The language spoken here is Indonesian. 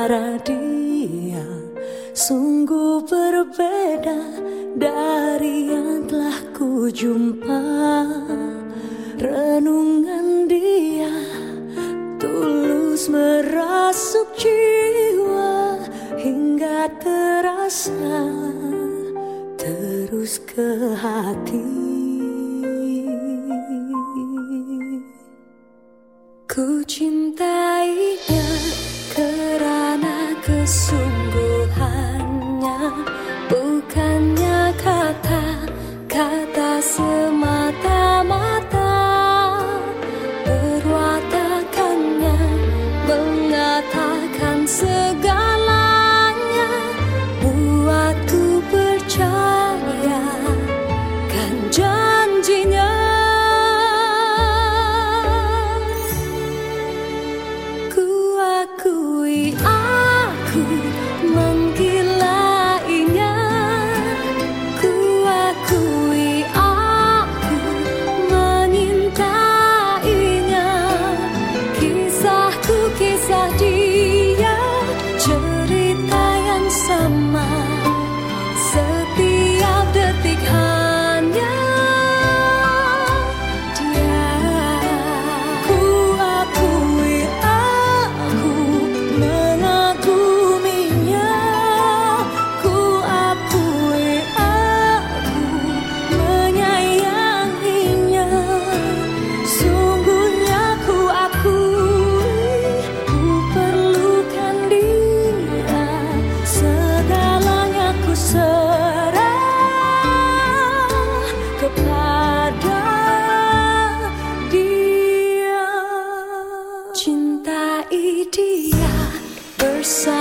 cara dia sungguh berbeda dari yang telah ku jumpa. Renungan dia tulus merasuk jiwa hingga terasa terus ke hati. So. coração.